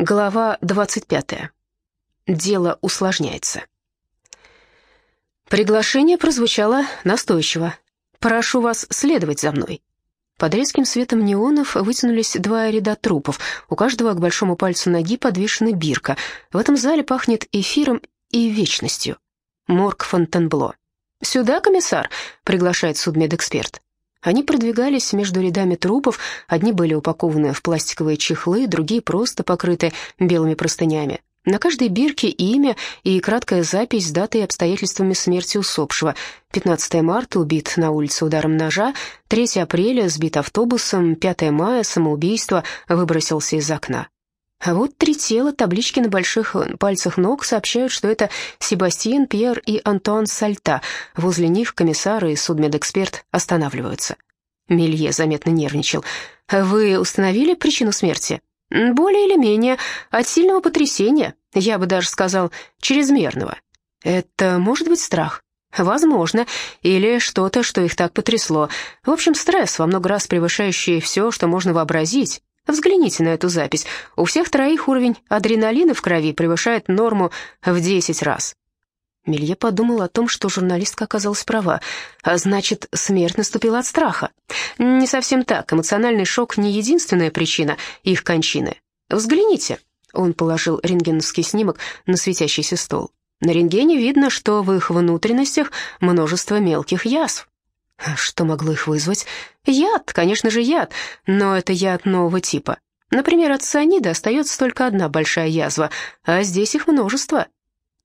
Глава 25. Дело усложняется. Приглашение прозвучало настойчиво. «Прошу вас следовать за мной». Под резким светом неонов вытянулись два ряда трупов. У каждого к большому пальцу ноги подвешена бирка. В этом зале пахнет эфиром и вечностью. Морг Фонтенбло. «Сюда, комиссар», — приглашает судмедэксперт. Они продвигались между рядами трупов, одни были упакованы в пластиковые чехлы, другие просто покрыты белыми простынями. На каждой бирке имя и краткая запись с датой и обстоятельствами смерти усопшего. 15 марта убит на улице ударом ножа, 3 апреля сбит автобусом, 5 мая самоубийство, выбросился из окна. А вот три тела, таблички на больших пальцах ног сообщают, что это Себастьян, Пьер и Антуан Сальта. Возле них комиссар и судмедэксперт останавливаются. Мелье заметно нервничал. «Вы установили причину смерти?» «Более или менее. От сильного потрясения. Я бы даже сказал, чрезмерного». «Это может быть страх?» Возможно, или что-то, что их так потрясло. В общем, стресс, во много раз превышающий все, что можно вообразить. Взгляните на эту запись. У всех троих уровень адреналина в крови превышает норму в 10 раз. Мелье подумал о том, что журналистка оказалась права. А значит, смерть наступила от страха. Не совсем так. Эмоциональный шок не единственная причина их кончины. Взгляните. Он положил рентгеновский снимок на светящийся стол. На рентгене видно, что в их внутренностях множество мелких язв. Что могло их вызвать? Яд, конечно же, яд, но это яд нового типа. Например, от цианида остается только одна большая язва, а здесь их множество.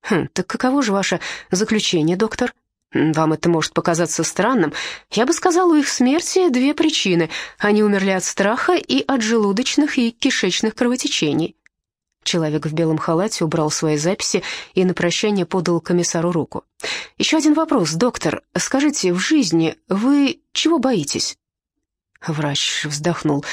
Хм, так каково же ваше заключение, доктор? Вам это может показаться странным. Я бы сказал, у их смерти две причины. Они умерли от страха и от желудочных и кишечных кровотечений. Человек в белом халате убрал свои записи и на прощание подал комиссару руку. «Еще один вопрос, доктор. Скажите, в жизни вы чего боитесь?» Врач вздохнул.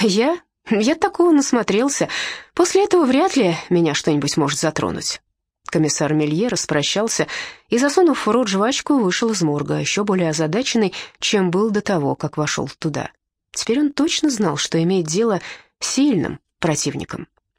«Я? Я такого насмотрелся. После этого вряд ли меня что-нибудь может затронуть». Комиссар Мелье распрощался и, засунув в рот жвачку, вышел из морга, еще более озадаченный, чем был до того, как вошел туда. Теперь он точно знал, что имеет дело с сильным противником.